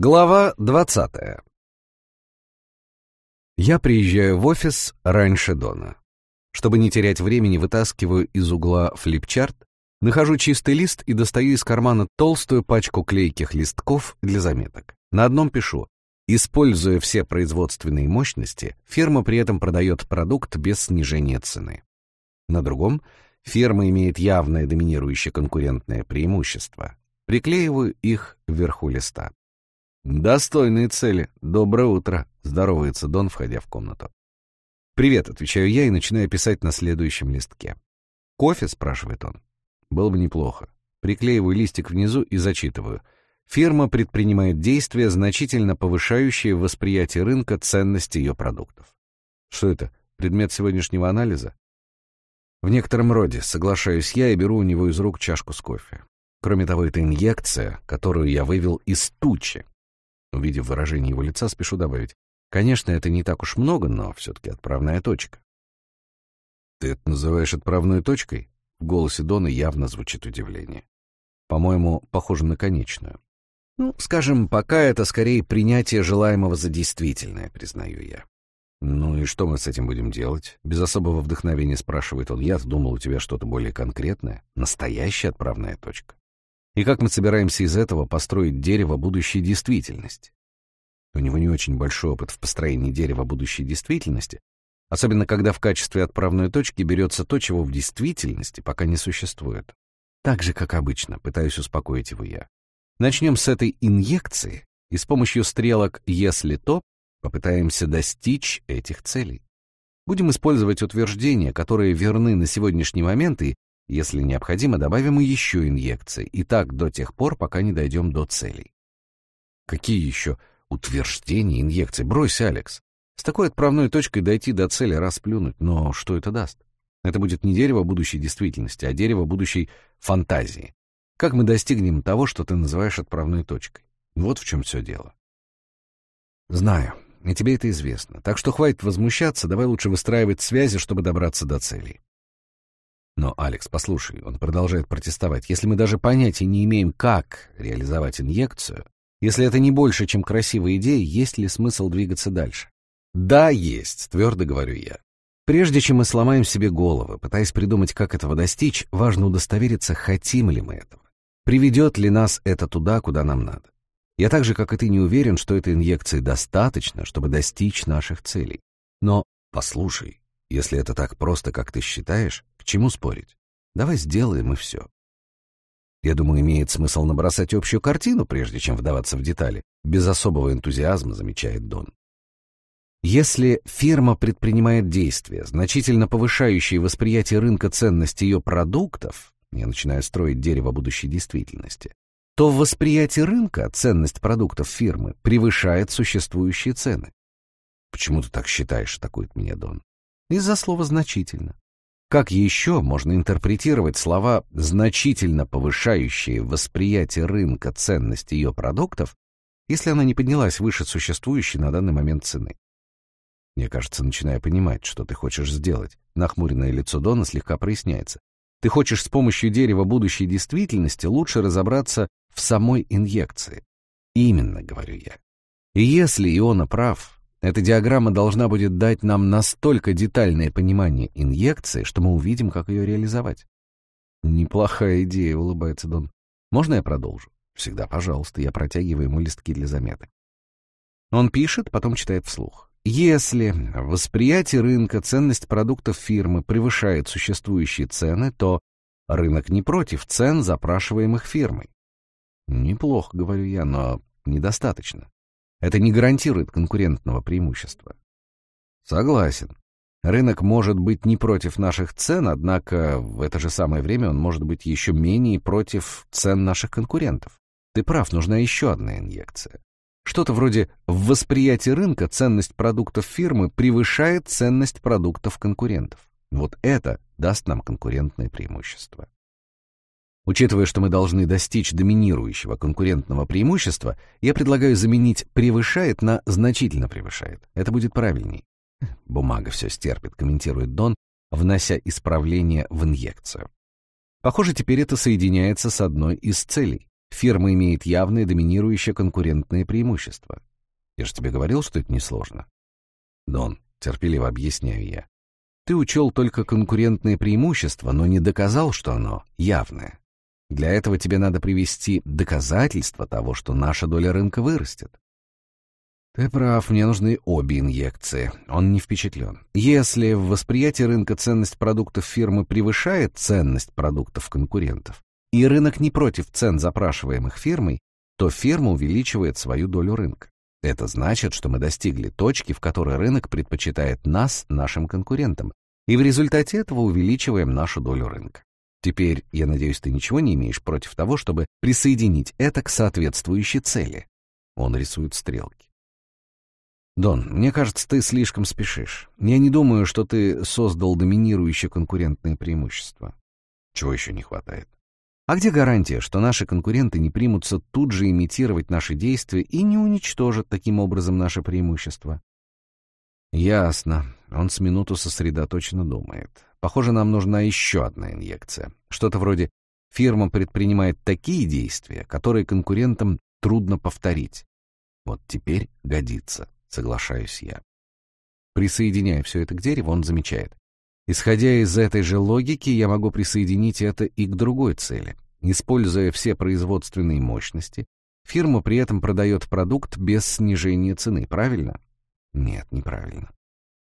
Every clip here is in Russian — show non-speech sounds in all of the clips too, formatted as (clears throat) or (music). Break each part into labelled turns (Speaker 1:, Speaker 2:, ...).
Speaker 1: Глава 20. Я приезжаю в офис раньше Дона. Чтобы не терять времени, вытаскиваю из угла флипчарт, нахожу чистый лист и достаю из кармана толстую пачку клейких листков для заметок. На одном пишу Используя все производственные мощности, фирма при этом продает продукт без снижения цены. На другом фирма имеет явное доминирующее конкурентное преимущество. Приклеиваю их вверху листа. «Достойные цели. Доброе утро», — здоровается Дон, входя в комнату. «Привет», — отвечаю я и начинаю писать на следующем листке. «Кофе?» — спрашивает он. «Было бы неплохо». Приклеиваю листик внизу и зачитываю. Фирма предпринимает действия, значительно повышающие восприятие рынка ценности ее продуктов. Что это, предмет сегодняшнего анализа? В некотором роде соглашаюсь я и беру у него из рук чашку с кофе. Кроме того, это инъекция, которую я вывел из тучи, Увидев выражение его лица, спешу добавить. Конечно, это не так уж много, но все-таки отправная точка. «Ты это называешь отправной точкой?» В голосе Дона явно звучит удивление. По-моему, похоже на конечную. Ну, скажем, пока это скорее принятие желаемого за действительное, признаю я. «Ну и что мы с этим будем делать?» Без особого вдохновения спрашивает он. «Я думал, у тебя что-то более конкретное. Настоящая отправная точка». И как мы собираемся из этого построить дерево будущей действительности? У него не очень большой опыт в построении дерева будущей действительности, особенно когда в качестве отправной точки берется то, чего в действительности пока не существует. Так же, как обычно, пытаюсь успокоить его я. Начнем с этой инъекции, и с помощью стрелок «если то» попытаемся достичь этих целей. Будем использовать утверждения, которые верны на сегодняшний момент и если необходимо, добавим еще инъекции, и так до тех пор, пока не дойдем до целей. Какие еще утверждения инъекций? Брось, Алекс. С такой отправной точкой дойти до цели расплюнуть, но что это даст? Это будет не дерево будущей действительности, а дерево будущей фантазии. Как мы достигнем того, что ты называешь отправной точкой? Вот в чем все дело. Знаю, и тебе это известно. Так что хватит возмущаться, давай лучше выстраивать связи, чтобы добраться до целей. Но, Алекс, послушай, он продолжает протестовать. Если мы даже понятия не имеем, как реализовать инъекцию, если это не больше, чем красивая идея, есть ли смысл двигаться дальше? Да, есть, твердо говорю я. Прежде чем мы сломаем себе головы, пытаясь придумать, как этого достичь, важно удостовериться, хотим ли мы этого. Приведет ли нас это туда, куда нам надо. Я так же, как и ты, не уверен, что этой инъекции достаточно, чтобы достичь наших целей. Но, послушай, если это так просто, как ты считаешь, чему спорить? Давай сделаем и все. Я думаю, имеет смысл набросать общую картину, прежде чем вдаваться в детали. Без особого энтузиазма замечает Дон. Если фирма предпринимает действия, значительно повышающие восприятие рынка ценности ее продуктов, я начинаю строить дерево будущей действительности, то в восприятии рынка ценность продуктов фирмы превышает существующие цены. Почему ты так считаешь, такует меня Дон? из-за слова «значительно». Как еще можно интерпретировать слова, значительно повышающие восприятие рынка ценности ее продуктов, если она не поднялась выше существующей на данный момент цены? Мне кажется, начинаю понимать, что ты хочешь сделать. Нахмуренное лицо Дона слегка проясняется. Ты хочешь с помощью дерева будущей действительности лучше разобраться в самой инъекции. Именно, говорю я. И если Иона прав, эта диаграмма должна будет дать нам настолько детальное понимание инъекции, что мы увидим, как ее реализовать. Неплохая идея, улыбается Дон. Можно я продолжу? Всегда, пожалуйста, я протягиваю ему листки для заметок. Он пишет, потом читает вслух. Если восприятие рынка, ценность продуктов фирмы превышает существующие цены, то рынок не против цен, запрашиваемых фирмой. Неплохо, говорю я, но недостаточно. Это не гарантирует конкурентного преимущества. Согласен. Рынок может быть не против наших цен, однако в это же самое время он может быть еще менее против цен наших конкурентов. Ты прав, нужна еще одна инъекция. Что-то вроде в восприятии рынка ценность продуктов фирмы превышает ценность продуктов конкурентов. Вот это даст нам конкурентное преимущество. Учитывая, что мы должны достичь доминирующего конкурентного преимущества, я предлагаю заменить «превышает» на «значительно превышает». Это будет правильней. Бумага все стерпит, комментирует Дон, внося исправление в инъекцию. Похоже, теперь это соединяется с одной из целей. фирма имеет явное доминирующее конкурентное преимущество. Я же тебе говорил, что это несложно. Дон, терпеливо объясняю я. Ты учел только конкурентное преимущество, но не доказал, что оно явное. Для этого тебе надо привести доказательства того, что наша доля рынка вырастет. Ты прав, мне нужны обе инъекции. Он не впечатлен. Если в восприятии рынка ценность продуктов фирмы превышает ценность продуктов конкурентов, и рынок не против цен, запрашиваемых фирмой, то фирма увеличивает свою долю рынка. Это значит, что мы достигли точки, в которой рынок предпочитает нас нашим конкурентам, и в результате этого увеличиваем нашу долю рынка. Теперь, я надеюсь, ты ничего не имеешь против того, чтобы присоединить это к соответствующей цели. Он рисует стрелки. Дон, мне кажется, ты слишком спешишь. Я не думаю, что ты создал доминирующее конкурентное преимущество. Чего еще не хватает? А где гарантия, что наши конкуренты не примутся тут же имитировать наши действия и не уничтожат таким образом наше преимущество? Ясно. Он с минуту сосредоточенно думает. Похоже, нам нужна еще одна инъекция. Что-то вроде «фирма предпринимает такие действия, которые конкурентам трудно повторить». Вот теперь годится, соглашаюсь я. Присоединяя все это к дереву, он замечает. Исходя из этой же логики, я могу присоединить это и к другой цели. Используя все производственные мощности, фирма при этом продает продукт без снижения цены, правильно? Нет, неправильно.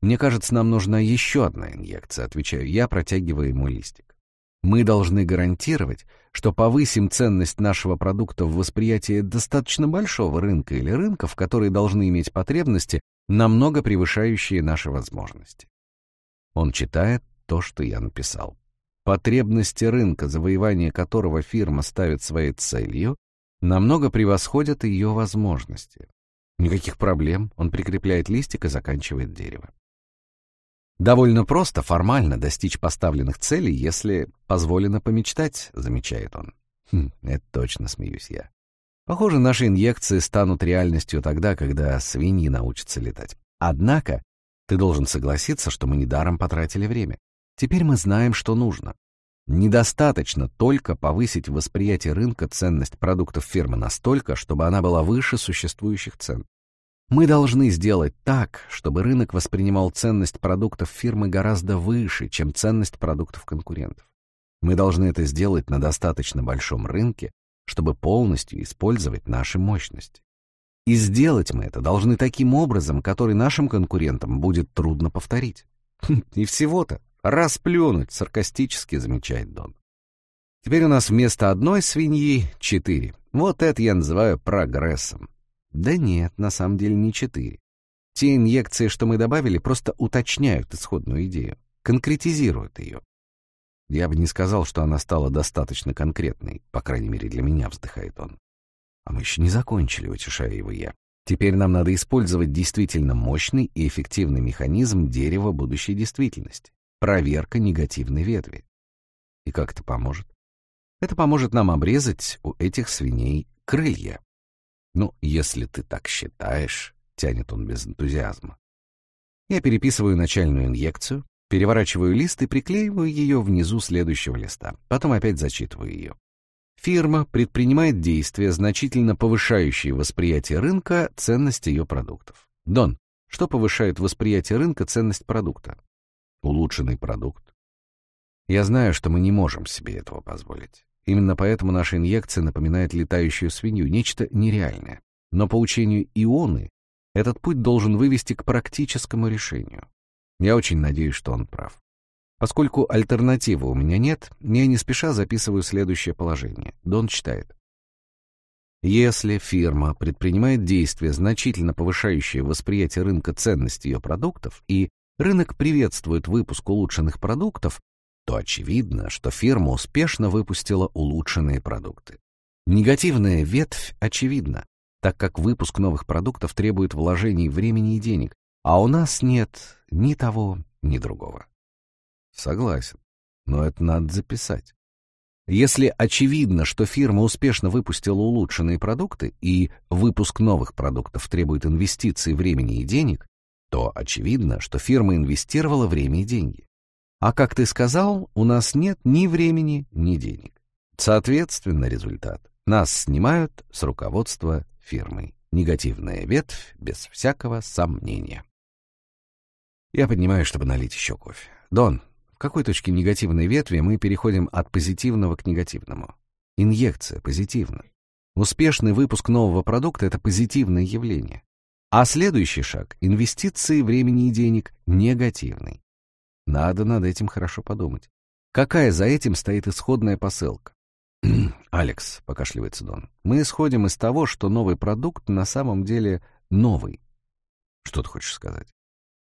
Speaker 1: Мне кажется, нам нужна еще одна инъекция, отвечаю я, протягивая ему листик. Мы должны гарантировать, что повысим ценность нашего продукта в восприятии достаточно большого рынка или рынков, которые должны иметь потребности, намного превышающие наши возможности. Он читает то, что я написал. Потребности рынка, завоевание которого фирма ставит своей целью, намного превосходят ее возможности. Никаких проблем, он прикрепляет листик и заканчивает дерево. Довольно просто формально достичь поставленных целей, если позволено помечтать, замечает он. Хм, это точно, смеюсь я. Похоже, наши инъекции станут реальностью тогда, когда свиньи научатся летать. Однако ты должен согласиться, что мы недаром потратили время. Теперь мы знаем, что нужно. Недостаточно только повысить восприятие рынка ценность продуктов фирмы настолько, чтобы она была выше существующих цен. Мы должны сделать так, чтобы рынок воспринимал ценность продуктов фирмы гораздо выше, чем ценность продуктов конкурентов. Мы должны это сделать на достаточно большом рынке, чтобы полностью использовать наши мощности. И сделать мы это должны таким образом, который нашим конкурентам будет трудно повторить. И всего-то расплюнуть, саркастически замечает Дон. Теперь у нас вместо одной свиньи четыре. Вот это я называю прогрессом. Да нет, на самом деле не четыре. Те инъекции, что мы добавили, просто уточняют исходную идею, конкретизируют ее. Я бы не сказал, что она стала достаточно конкретной, по крайней мере для меня, вздыхает он. А мы еще не закончили, утешаю его я. Теперь нам надо использовать действительно мощный и эффективный механизм дерева будущей действительности. Проверка негативной ветви. И как это поможет? Это поможет нам обрезать у этих свиней крылья. Ну, если ты так считаешь, тянет он без энтузиазма. Я переписываю начальную инъекцию, переворачиваю лист и приклеиваю ее внизу следующего листа. Потом опять зачитываю ее. Фирма предпринимает действия, значительно повышающие восприятие рынка, ценность ее продуктов. Дон, что повышает восприятие рынка, ценность продукта? Улучшенный продукт. Я знаю, что мы не можем себе этого позволить. Именно поэтому наша инъекция напоминает летающую свинью, нечто нереальное. Но по учению Ионы этот путь должен вывести к практическому решению. Я очень надеюсь, что он прав. Поскольку альтернативы у меня нет, я не спеша записываю следующее положение. Дон читает. Если фирма предпринимает действия, значительно повышающие восприятие рынка ценности ее продуктов, и рынок приветствует выпуск улучшенных продуктов, то очевидно, что фирма успешно выпустила улучшенные продукты. Негативная ветвь очевидна, так как выпуск новых продуктов требует вложений времени и денег, а у нас нет ни того, ни другого. Согласен, но это надо записать. Если очевидно, что фирма успешно выпустила улучшенные продукты и выпуск новых продуктов требует инвестиций времени и денег, то очевидно, что фирма инвестировала время и деньги. А как ты сказал, у нас нет ни времени, ни денег. Соответственно, результат Нас снимают с руководства фирмой. Негативная ветвь, без всякого сомнения. Я поднимаю, чтобы налить еще кофе. Дон, в какой точке негативной ветви мы переходим от позитивного к негативному? Инъекция позитивна. Успешный выпуск нового продукта — это позитивное явление. А следующий шаг — инвестиции времени и денег — негативный. Надо над этим хорошо подумать. Какая за этим стоит исходная посылка? (clears throat) «Алекс», — покашливается Дон, — «мы исходим из того, что новый продукт на самом деле новый». Что ты хочешь сказать?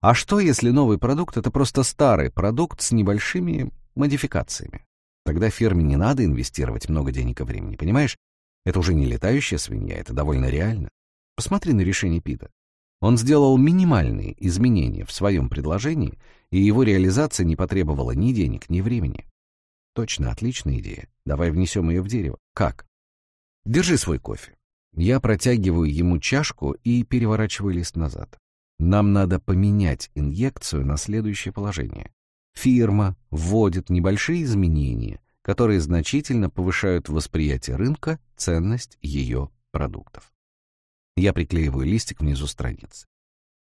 Speaker 1: А что, если новый продукт — это просто старый продукт с небольшими модификациями? Тогда фирме не надо инвестировать много денег и времени, понимаешь? Это уже не летающая свинья, это довольно реально. Посмотри на решение Пита. Он сделал минимальные изменения в своем предложении, и его реализация не потребовала ни денег, ни времени. Точно, отличная идея. Давай внесем ее в дерево. Как? Держи свой кофе. Я протягиваю ему чашку и переворачиваю лист назад. Нам надо поменять инъекцию на следующее положение. Фирма вводит небольшие изменения, которые значительно повышают восприятие рынка, ценность ее продуктов. Я приклеиваю листик внизу страницы.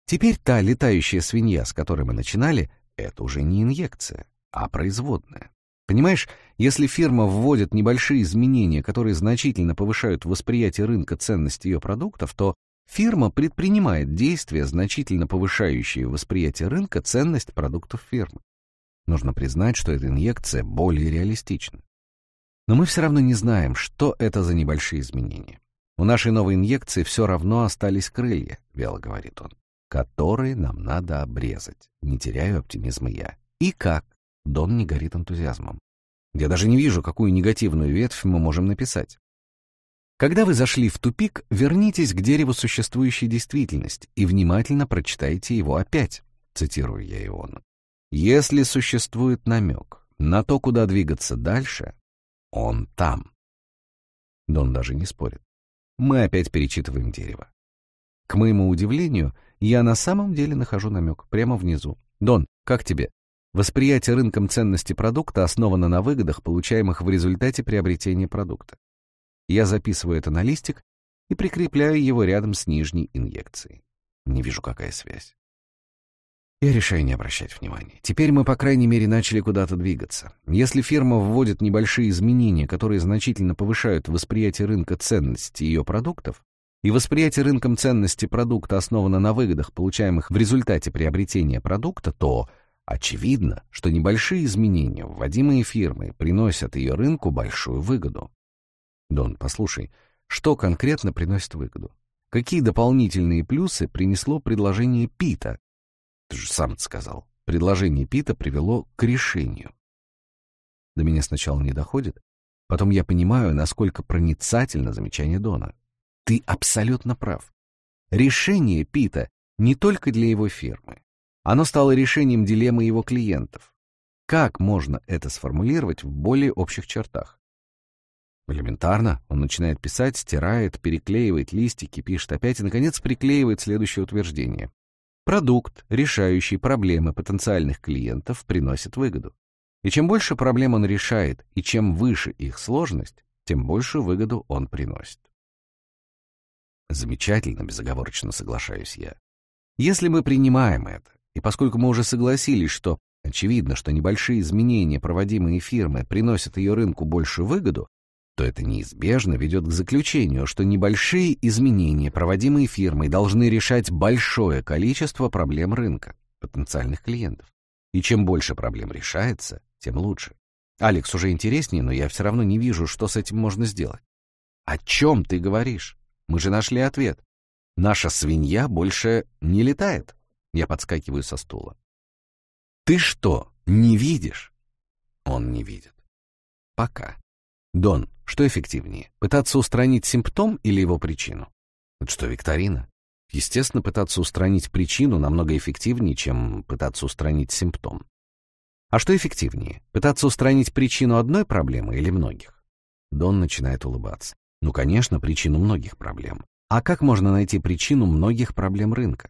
Speaker 1: Теперь та летающая свинья, с которой мы начинали, это уже не инъекция, а производная. Понимаешь, если фирма вводит небольшие изменения, которые значительно повышают восприятие рынка ценности ее продуктов, то фирма предпринимает действия, значительно повышающие восприятие рынка ценность продуктов фирмы. Нужно признать, что эта инъекция более реалистична. Но мы все равно не знаем, что это за небольшие изменения. У нашей новой инъекции все равно остались крылья, вяло говорит он, которые нам надо обрезать. Не теряю оптимизма я. И как? Дон не горит энтузиазмом. Я даже не вижу, какую негативную ветвь мы можем написать. Когда вы зашли в тупик, вернитесь к дереву существующей действительности и внимательно прочитайте его опять, цитирую я Иона. Если существует намек на то, куда двигаться дальше, он там. Дон даже не спорит. Мы опять перечитываем дерево. К моему удивлению, я на самом деле нахожу намек прямо внизу. Дон, как тебе? Восприятие рынком ценности продукта основано на выгодах, получаемых в результате приобретения продукта. Я записываю это на листик и прикрепляю его рядом с нижней инъекцией. Не вижу, какая связь. Я решаю не обращать внимания. Теперь мы, по крайней мере, начали куда-то двигаться. Если фирма вводит небольшие изменения, которые значительно повышают восприятие рынка ценности ее продуктов, и восприятие рынком ценности продукта основано на выгодах, получаемых в результате приобретения продукта, то очевидно, что небольшие изменения, вводимые фирмой, приносят ее рынку большую выгоду. Дон, послушай, что конкретно приносит выгоду? Какие дополнительные плюсы принесло предложение Пита, ты же сам сказал. Предложение Пита привело к решению. До меня сначала не доходит, потом я понимаю, насколько проницательно замечание Дона. Ты абсолютно прав. Решение Пита не только для его фирмы. Оно стало решением дилеммы его клиентов. Как можно это сформулировать в более общих чертах? Элементарно. Он начинает писать, стирает, переклеивает листики, пишет опять и, наконец, приклеивает следующее утверждение. Продукт, решающий проблемы потенциальных клиентов, приносит выгоду. И чем больше проблем он решает, и чем выше их сложность, тем большую выгоду он приносит. Замечательно, безоговорочно соглашаюсь я. Если мы принимаем это, и поскольку мы уже согласились, что очевидно, что небольшие изменения, проводимые фирмой, приносят ее рынку большую выгоду, то это неизбежно ведет к заключению, что небольшие изменения, проводимые фирмой, должны решать большое количество проблем рынка, потенциальных клиентов. И чем больше проблем решается, тем лучше. Алекс уже интереснее, но я все равно не вижу, что с этим можно сделать. О чем ты говоришь? Мы же нашли ответ. Наша свинья больше не летает. Я подскакиваю со стула. Ты что, не видишь? Он не видит. Пока. Дон, что эффективнее, пытаться устранить симптом или его причину? Это что, викторина? Естественно, пытаться устранить причину намного эффективнее, чем пытаться устранить симптом. А что эффективнее, пытаться устранить причину одной проблемы или многих? Дон начинает улыбаться. Ну, конечно, причину многих проблем. А как можно найти причину многих проблем рынка?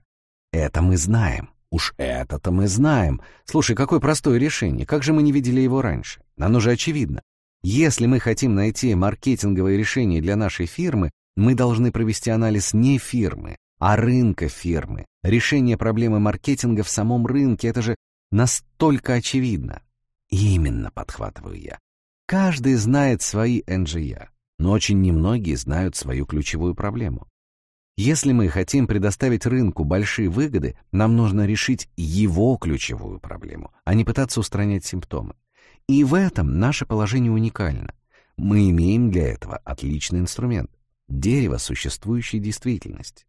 Speaker 1: Это мы знаем. Уж это-то мы знаем. Слушай, какое простое решение. Как же мы не видели его раньше? Оно же очевидно. Если мы хотим найти маркетинговое решение для нашей фирмы, мы должны провести анализ не фирмы, а рынка фирмы. Решение проблемы маркетинга в самом рынке — это же настолько очевидно. Именно, подхватываю я. Каждый знает свои НЖЯ, но очень немногие знают свою ключевую проблему. Если мы хотим предоставить рынку большие выгоды, нам нужно решить его ключевую проблему, а не пытаться устранять симптомы. И в этом наше положение уникально. Мы имеем для этого отличный инструмент — дерево существующей действительности.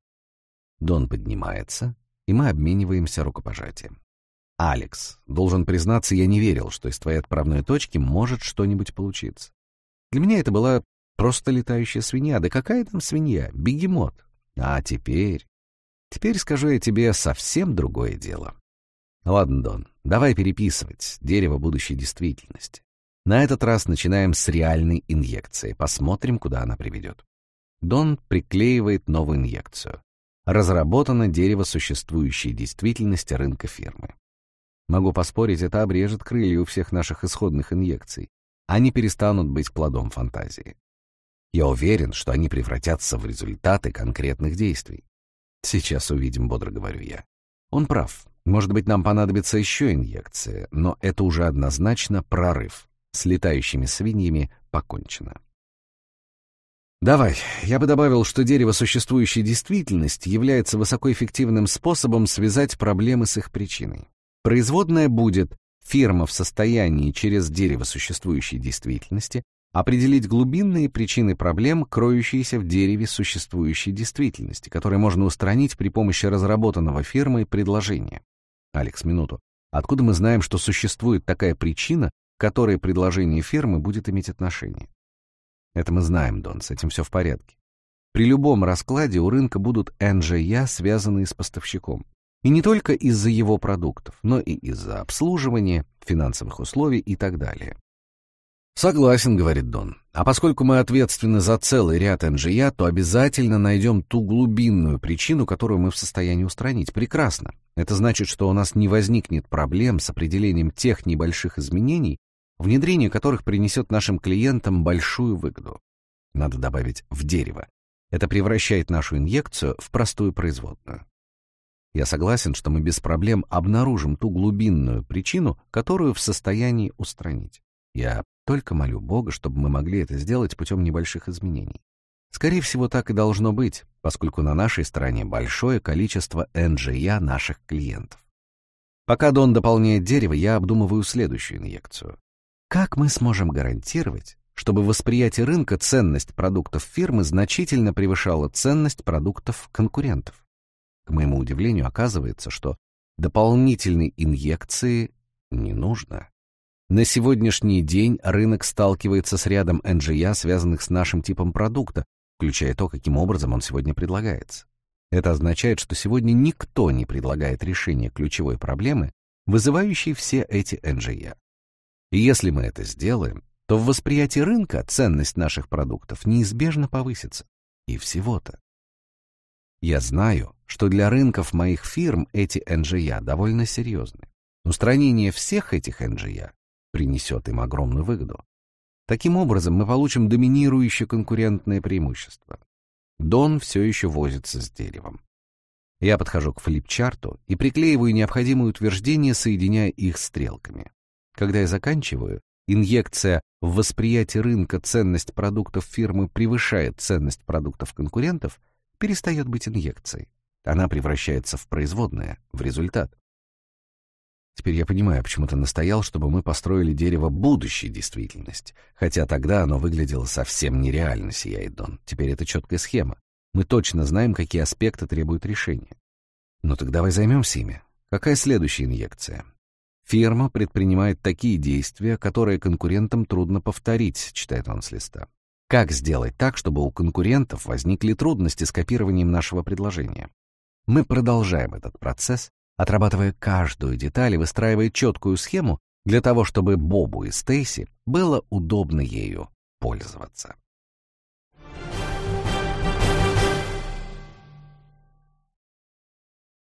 Speaker 1: Дон поднимается, и мы обмениваемся рукопожатием. «Алекс, должен признаться, я не верил, что из твоей отправной точки может что-нибудь получиться. Для меня это была просто летающая свинья. Да какая там свинья? Бегемот. А теперь... Теперь скажу я тебе совсем другое дело. Ладно, Дон, давай переписывать дерево будущей действительности. На этот раз начинаем с реальной инъекции. Посмотрим, куда она приведет. Дон приклеивает новую инъекцию. Разработано дерево существующей действительности рынка фирмы. Могу поспорить, это обрежет крылья у всех наших исходных инъекций. Они перестанут быть плодом фантазии. Я уверен, что они превратятся в результаты конкретных действий. Сейчас увидим, бодро говорю я. Он прав. Может быть, нам понадобится еще инъекция, но это уже однозначно прорыв. С летающими свиньями покончено. Давай, я бы добавил, что дерево существующей действительности является высокоэффективным способом связать проблемы с их причиной. Производная будет фирма в состоянии через дерево существующей действительности определить глубинные причины проблем, кроющиеся в дереве существующей действительности, которые можно устранить при помощи разработанного фирмой предложения. Алекс, минуту. Откуда мы знаем, что существует такая причина, к которой предложение фирмы будет иметь отношение? Это мы знаем, Дон, с этим все в порядке. При любом раскладе у рынка будут НЖЯ, связанные с поставщиком. И не только из-за его продуктов, но и из-за обслуживания, финансовых условий и так далее. «Согласен», — говорит Дон. «А поскольку мы ответственны за целый ряд НЖЯ, то обязательно найдем ту глубинную причину, которую мы в состоянии устранить. Прекрасно. Это значит, что у нас не возникнет проблем с определением тех небольших изменений, внедрение которых принесет нашим клиентам большую выгоду. Надо добавить «в дерево». Это превращает нашу инъекцию в простую производную. Я согласен, что мы без проблем обнаружим ту глубинную причину, которую в состоянии устранить. Я только молю Бога, чтобы мы могли это сделать путем небольших изменений. Скорее всего, так и должно быть, поскольку на нашей стороне большое количество НЖЯ наших клиентов. Пока Дон дополняет дерево, я обдумываю следующую инъекцию. Как мы сможем гарантировать, чтобы восприятие рынка ценность продуктов фирмы значительно превышала ценность продуктов конкурентов? К моему удивлению, оказывается, что дополнительной инъекции не нужно. На сегодняшний день рынок сталкивается с рядом NGA, связанных с нашим типом продукта, включая то, каким образом он сегодня предлагается. Это означает, что сегодня никто не предлагает решение ключевой проблемы, вызывающей все эти NGA. И если мы это сделаем, то в восприятии рынка ценность наших продуктов неизбежно повысится. И всего-то. Я знаю, что для рынков моих фирм эти НЖЯ довольно серьезны. Устранение всех этих НЖЯ принесет им огромную выгоду. Таким образом, мы получим доминирующее конкурентное преимущество. Дон все еще возится с деревом. Я подхожу к флипчарту и приклеиваю необходимые утверждения, соединяя их стрелками. Когда я заканчиваю, инъекция в восприятие рынка ценность продуктов фирмы превышает ценность продуктов конкурентов, перестает быть инъекцией. Она превращается в производное, в результат. Теперь я понимаю, почему ты настоял, чтобы мы построили дерево будущей действительности. Хотя тогда оно выглядело совсем нереально, сияет Дон. Теперь это четкая схема. Мы точно знаем, какие аспекты требуют решения. Ну так давай займемся ими. Какая следующая инъекция? Фирма предпринимает такие действия, которые конкурентам трудно повторить, читает он с листа. Как сделать так, чтобы у конкурентов возникли трудности с копированием нашего предложения? Мы продолжаем этот процесс, отрабатывая каждую деталь и выстраивая четкую схему для того, чтобы Бобу и Стейси было удобно ею пользоваться.